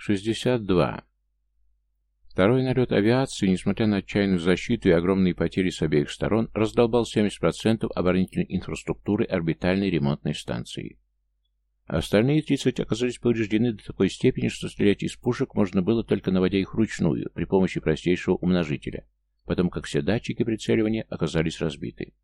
62. Второй налет авиации, несмотря на отчаянную защиту и огромные потери с обеих сторон, раздолбал 70% оборонительной инфраструктуры орбитальной ремонтной станции. Остальные 30 оказались повреждены до такой степени, что стрелять из пушек можно было только наводя их вручную при помощи простейшего умножителя, потому как все датчики прицеливания оказались разбиты.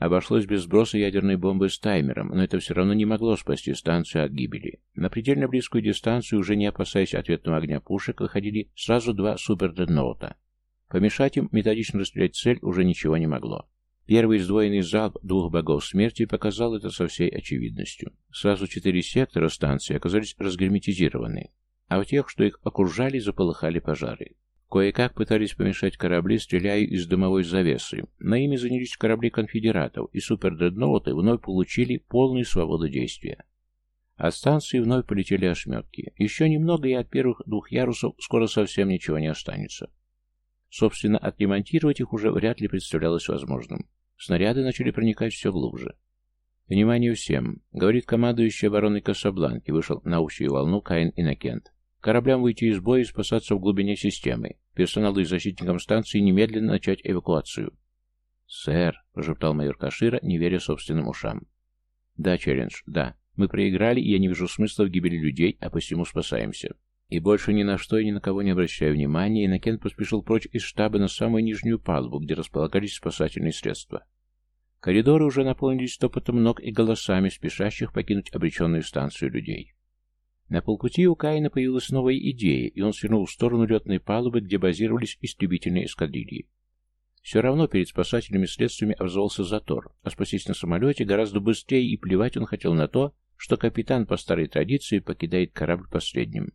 Обошлось без сброса ядерной бомбы с таймером, но это все равно не могло спасти станцию от гибели. На предельно близкую дистанцию, уже не опасаясь ответного огня пушек, выходили сразу два супердредноута. Помешать им методично расстрелять цель уже ничего не могло. Первый сдвоенный залп двух богов смерти показал это со всей очевидностью. Сразу четыре сектора станции оказались разгерметизированы, а у тех, что их окружали, заполыхали пожары. Кое-как пытались помешать корабли, стреляя из дымовой завесы, но ими занялись корабли конфедератов, и супердредноуты вновь получили полную свободу действия. От станции вновь полетели ошметки. Еще немного, и от первых двух ярусов скоро совсем ничего не останется. Собственно, отремонтировать их уже вряд ли представлялось возможным. Снаряды начали проникать все глубже. «Внимание всем!» — говорит командующий обороной Касабланки, вышел на общую волну Каин Иннокент. «Кораблям выйти из боя и спасаться в глубине системы. Персоналу и защитникам станции немедленно начать эвакуацию». «Сэр», — прошептал майор Кашира, не веря собственным ушам. «Да, Челлендж, да. Мы проиграли, и я не вижу смысла в гибели людей, а посему спасаемся». И больше ни на что и ни на кого не обращая внимания, Иннокен поспешил прочь из штаба на самую нижнюю палубу, где располагались спасательные средства. Коридоры уже наполнились топотом ног и голосами, спешащих покинуть обреченную станцию людей. На полпути у Каина появилась новая идея, и он свернул в сторону летной палубы, где базировались истребительные эскадрильи. Все равно перед спасательными средствами образовался затор, а спастись на самолете гораздо быстрее, и плевать он хотел на то, что капитан по старой традиции покидает корабль последним.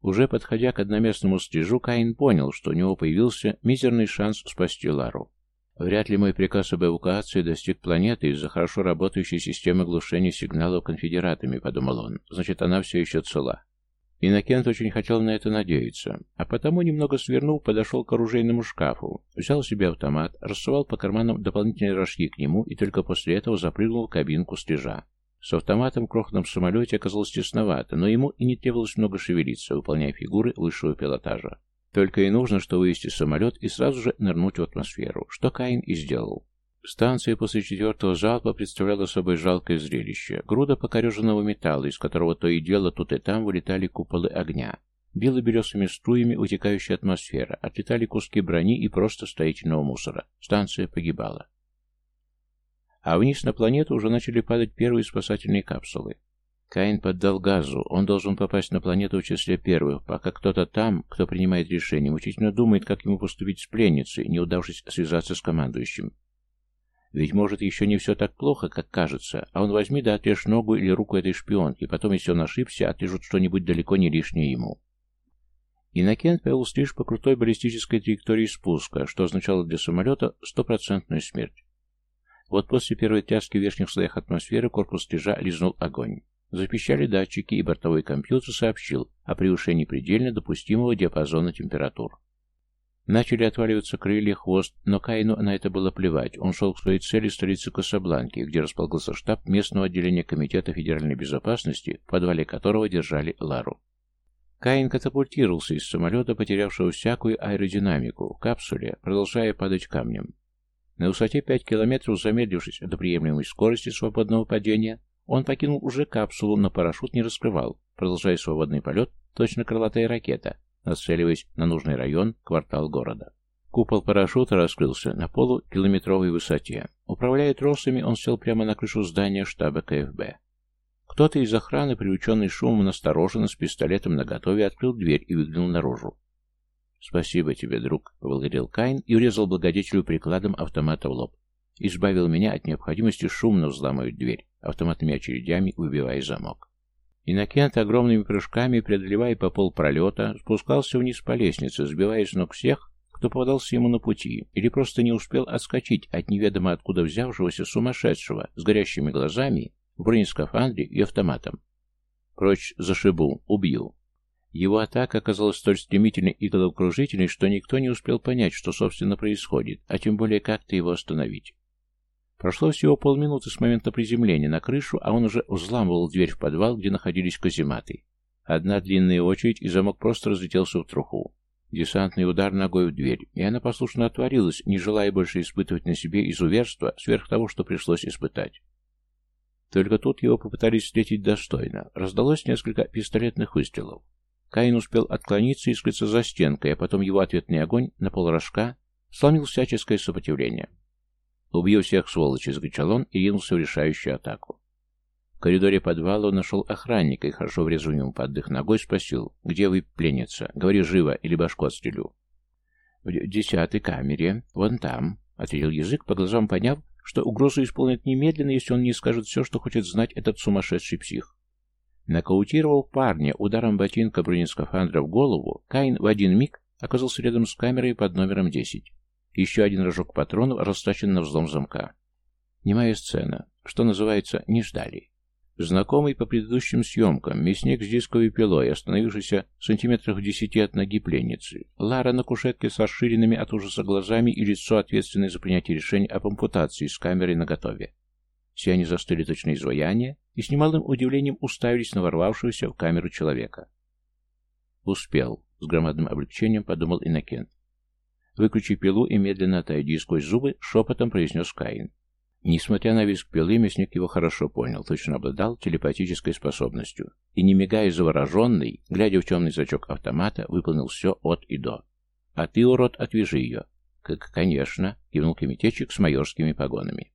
Уже подходя к одноместному стрижу, Каин понял, что у него появился мизерный шанс спасти Лару. Вряд ли мой приказ об эвакуации достиг планеты из-за хорошо работающей системы глушения сигналов конфедератами, подумал он. Значит, она все еще цела. Иннокент очень хотел на это надеяться, а потому, немного свернув, подошел к оружейному шкафу, взял себе автомат, рассовал по карманам дополнительные рожки к нему и только после этого запрыгнул в кабинку стрижа. С автоматом в крохотном самолете оказалось тесновато, но ему и не требовалось много шевелиться, выполняя фигуры высшего пилотажа. Только и нужно, что вывести самолет и сразу же нырнуть в атмосферу, что Каин и сделал. Станция после четвертого залпа представляла собой жалкое зрелище. Груда покореженного металла, из которого то и дело тут и там вылетали куполы огня. Била белесыми струями утекающая атмосфера, отлетали куски брони и просто строительного мусора. Станция погибала. А вниз на планету уже начали падать первые спасательные капсулы. Каин поддал газу, он должен попасть на планету в числе первых, пока кто-то там, кто принимает решение, мучительно думает, как ему поступить с пленницей, не удавшись связаться с командующим. Ведь может еще не все так плохо, как кажется, а он возьми да отрежь ногу или руку этой шпионки, потом, если он ошибся, отрежут что-нибудь далеко не лишнее ему. Иннокент повел лишь по крутой баллистической траектории спуска, что означало для самолета стопроцентную смерть. Вот после первой тряски в верхних слоях атмосферы корпус стежа лизнул огонь. Запищали датчики, и бортовой компьютер сообщил о превышении предельно допустимого диапазона температур. Начали отваливаться крылья, хвост, но Каину на это было плевать. Он шел к своей цели столицы Касабланки, где располагался штаб местного отделения Комитета федеральной безопасности, в подвале которого держали Лару. Каин катапультировался из самолета, потерявшего всякую аэродинамику, в капсуле, продолжая падать камнем. На высоте 5 километров, замедлившись до приемлемой скорости свободного падения, он покинул уже капсулу, но парашют не раскрывал, продолжая свободный полет, точно крылатая ракета, нацеливаясь на нужный район, квартал города. Купол парашюта раскрылся на полукилометровой высоте. Управляя тросами, он сел прямо на крышу здания штаба КФБ. Кто-то из охраны, приученный шумом, настороженно, с пистолетом наготове, открыл дверь и выглянул наружу. «Спасибо тебе, друг», — поблагодарил Кайн и урезал благодетелю прикладом автомата в лоб. Избавил меня от необходимости шумно взламывать дверь, автоматными очередями выбивая замок. Иннокент огромными прыжками, преодолевая по пол пролета, спускался вниз по лестнице, сбивая с ног всех, кто попадался ему на пути, или просто не успел отскочить от неведомо откуда взявшегося сумасшедшего с горящими глазами, в бронескафандре и автоматом. «Прочь зашибу, убью», его атака оказалась столь стремительной и головокружительной, что никто не успел понять, что, собственно, происходит, а тем более как-то его остановить. Прошло всего полминуты с момента приземления на крышу, а он уже взламывал дверь в подвал, где находились казематы. Одна длинная очередь, и замок просто разлетелся в труху. Десантный удар ногой в дверь, и она послушно отворилась, не желая больше испытывать на себе изуверство сверх того, что пришлось испытать. Только тут его попытались встретить достойно. Раздалось несколько пистолетных выстрелов. Каин успел отклониться и скрыться за стенкой, а потом его ответный огонь на полрожка сломил всяческое сопротивление. «Убью всех, сволочи!» — закричал он и ринулся в решающую атаку. В коридоре подвала он нашел охранника и, хорошо врезав ему под дых ногой, спросил, «Где вы, пленница? Говори живо, или башку отстрелю». «В десятой камере, вон там», — ответил язык, по глазам поняв, что угрозу исполнит немедленно, если он не скажет все, что хочет знать этот сумасшедший псих. Нокаутировал парня ударом ботинка бронескафандра в голову, Каин в один миг оказался рядом с камерой под номером 10. Еще один рожок патронов растачен на взлом замка. Немая сцена. Что называется, не ждали. Знакомый по предыдущим съемкам, мясник с дисковой пилой, остановившийся сантиметрах в десяти от ноги пленницы. Лара на кушетке с расширенными от ужаса глазами и лицо, ответственное за принятие решения об ампутации с камерой наготове. Все они застыли точно изваяния и с немалым удивлением уставились на ворвавшегося в камеру человека. «Успел», — с громадным облегчением подумал Иннокент. «Выключи пилу и медленно отойди сквозь зубы», — шепотом произнес Каин. Несмотря на визг пилы, мясник его хорошо понял, точно обладал телепатической способностью. И, не мигая завороженный, глядя в темный зачок автомата, выполнил все от и до. «А ты, урод, отвяжи ее!» «Как, конечно!» — кивнул комитетчик с майорскими погонами.